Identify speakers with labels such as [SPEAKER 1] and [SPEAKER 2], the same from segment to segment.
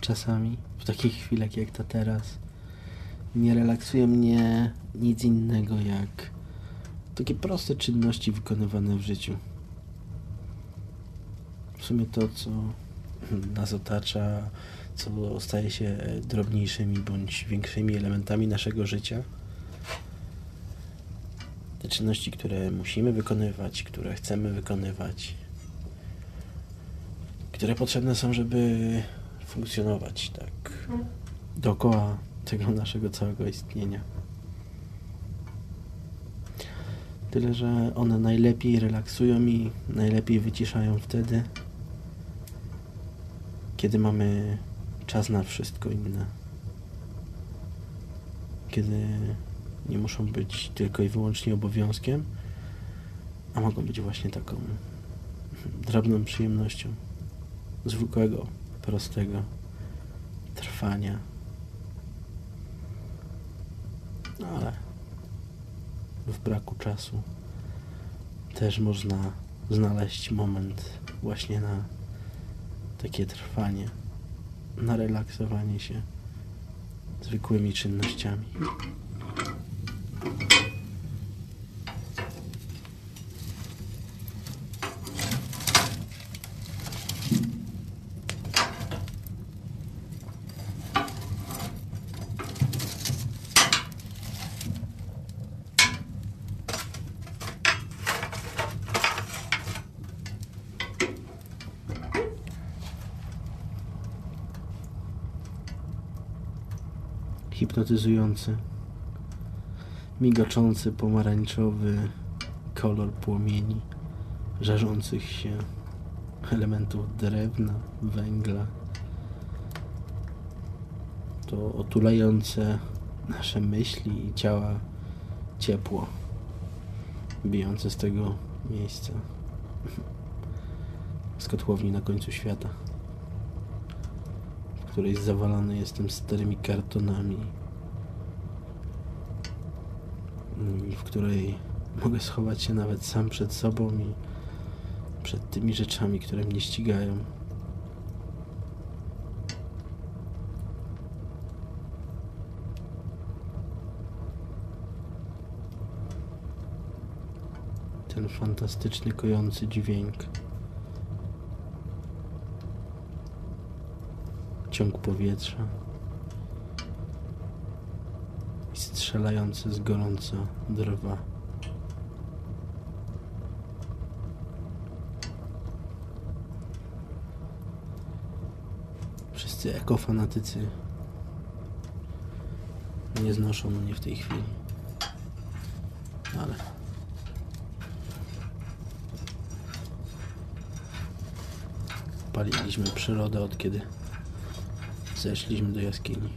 [SPEAKER 1] Czasami, w takich chwilach jak ta teraz, nie relaksuje mnie nic innego jak takie proste czynności wykonywane w życiu. W sumie to, co nas otacza, co staje się drobniejszymi bądź większymi elementami naszego życia. Te czynności, które musimy wykonywać, które chcemy wykonywać, które potrzebne są, żeby funkcjonować tak dookoła tego naszego całego istnienia. Tyle, że one najlepiej relaksują i najlepiej wyciszają wtedy, kiedy mamy czas na wszystko inne. Kiedy nie muszą być tylko i wyłącznie obowiązkiem, a mogą być właśnie taką drobną przyjemnością zwykłego, prostego trwania. No ale w braku czasu też można znaleźć moment właśnie na takie trwanie, na relaksowanie się zwykłymi czynnościami. Hipnotyzujący, migoczący pomarańczowy kolor płomieni, żarzących się elementów drewna, węgla. To otulające nasze myśli i ciała ciepło bijące z tego miejsca. Z kotłowni na końcu świata której zawalany jestem starymi kartonami i w której mogę schować się nawet sam przed sobą i przed tymi rzeczami, które mnie ścigają. Ten fantastyczny, kojący dźwięk. Ciąg powietrza i strzelające z gorąco drwa. Wszyscy ekofanatycy nie znoszą mnie w tej chwili. Ale paliliśmy przyrodę od kiedy zeszliśmy do jaskini.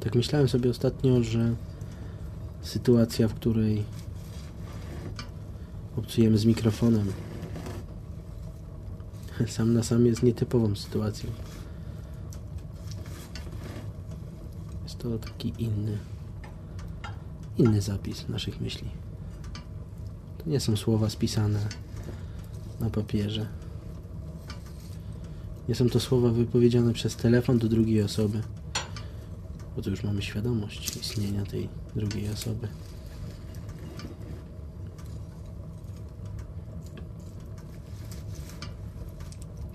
[SPEAKER 1] Tak myślałem sobie ostatnio, że sytuacja, w której obcujemy z mikrofonem, sam na sam jest nietypową sytuacją. Jest to taki inny, inny zapis naszych myśli. To nie są słowa spisane na papierze. Nie są to słowa wypowiedziane przez telefon do drugiej osoby, bo to już mamy świadomość istnienia tej drugiej osoby.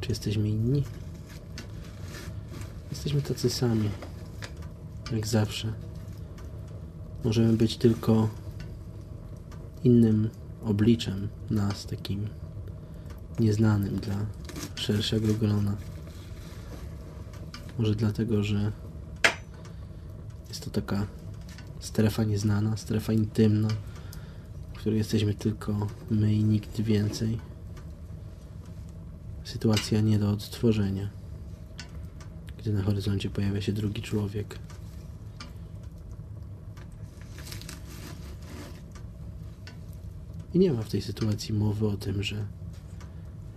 [SPEAKER 1] Czy jesteśmy inni? Jesteśmy tacy sami. Jak zawsze. Możemy być tylko innym obliczem nas, takim nieznanym dla szerszego grona. Może dlatego, że jest to taka strefa nieznana, strefa intymna, w której jesteśmy tylko my i nikt więcej sytuacja nie do odtworzenia, gdy na horyzoncie pojawia się drugi człowiek. I nie ma w tej sytuacji mowy o tym, że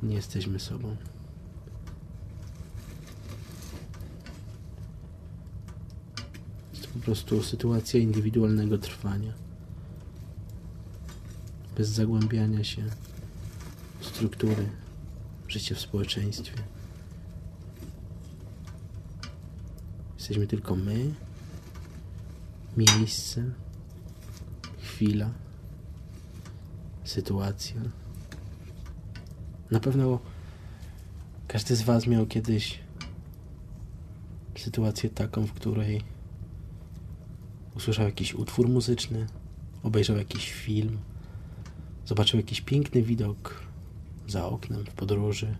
[SPEAKER 1] nie jesteśmy sobą. Jest to po prostu sytuacja indywidualnego trwania. Bez zagłębiania się w struktury życia w społeczeństwie. Jesteśmy tylko my, miejsce, chwila, sytuacja. Na pewno każdy z Was miał kiedyś sytuację taką, w której usłyszał jakiś utwór muzyczny, obejrzał jakiś film, zobaczył jakiś piękny widok za oknem w podróży.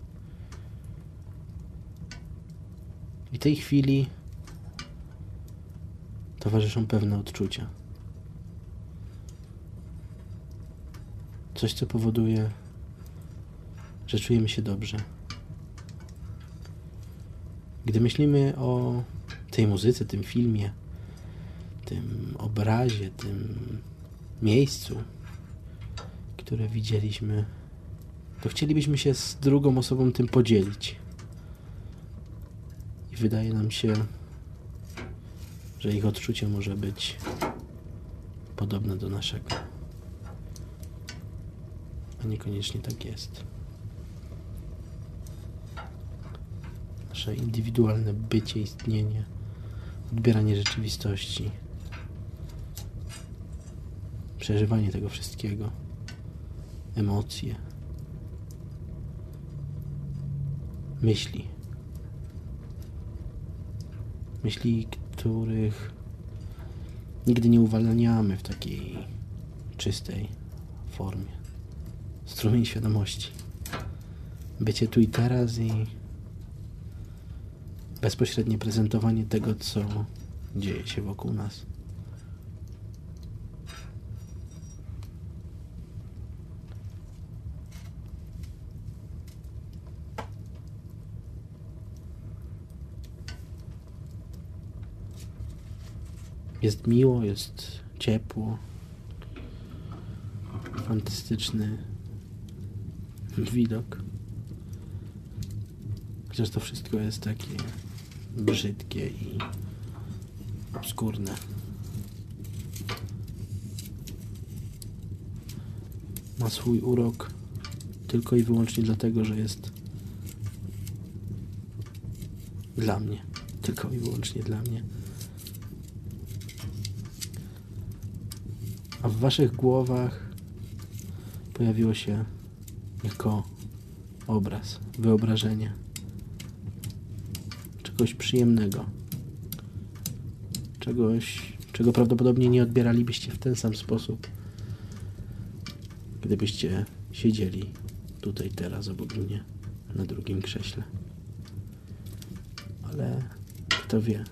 [SPEAKER 1] I tej chwili towarzyszą pewne odczucia. Coś, co powoduje, że czujemy się dobrze. Gdy myślimy o tej muzyce, tym filmie, tym obrazie, tym miejscu, które widzieliśmy, to chcielibyśmy się z drugą osobą tym podzielić. I wydaje nam się, że ich odczucie może być podobne do naszego. A niekoniecznie tak jest. Nasze indywidualne bycie, istnienie, odbieranie rzeczywistości, przeżywanie tego wszystkiego, emocje, myśli. Myśli, których nigdy nie uwalniamy w takiej czystej formie. Strumień świadomości. Bycie tu i teraz i bezpośrednie prezentowanie tego, co dzieje się wokół nas. Jest miło, jest ciepło. Fantastyczny widok. Chociaż to wszystko jest takie brzydkie i obskurne. Ma swój urok tylko i wyłącznie dlatego, że jest dla mnie. Tylko i wyłącznie dla mnie. A w waszych głowach pojawiło się jako obraz, wyobrażenie czegoś przyjemnego. Czegoś, czego prawdopodobnie nie odbieralibyście w ten sam sposób, gdybyście siedzieli tutaj teraz obok mnie na drugim krześle. Ale kto wie,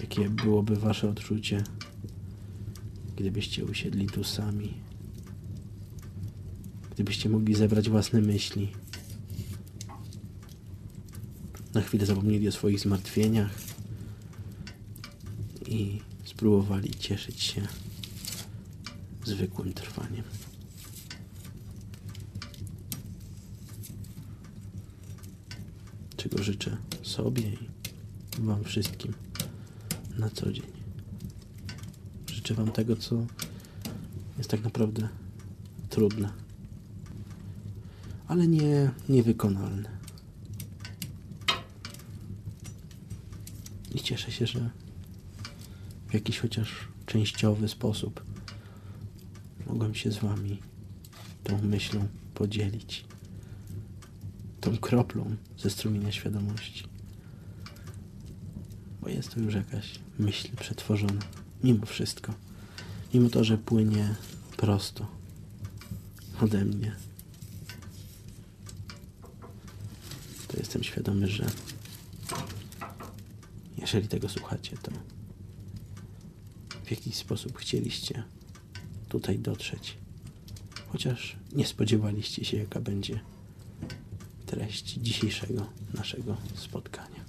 [SPEAKER 1] jakie byłoby wasze odczucie, gdybyście usiedli tu sami. Gdybyście mogli zebrać własne myśli. Na chwilę zapomnieli o swoich zmartwieniach i spróbowali cieszyć się zwykłym trwaniem. Czego życzę sobie i Wam wszystkim na co dzień. Życzę Wam tego, co jest tak naprawdę trudne, ale nie niewykonalne. I cieszę się, że w jakiś chociaż częściowy sposób mogłem się z Wami tą myślą podzielić. Tą kroplą ze strumienia świadomości. Bo jest to już jakaś myśl przetworzona. Mimo wszystko. Mimo to, że płynie prosto ode mnie. To jestem świadomy, że jeżeli tego słuchacie, to w jakiś sposób chcieliście tutaj dotrzeć. Chociaż nie spodziewaliście się, jaka będzie treść dzisiejszego naszego spotkania.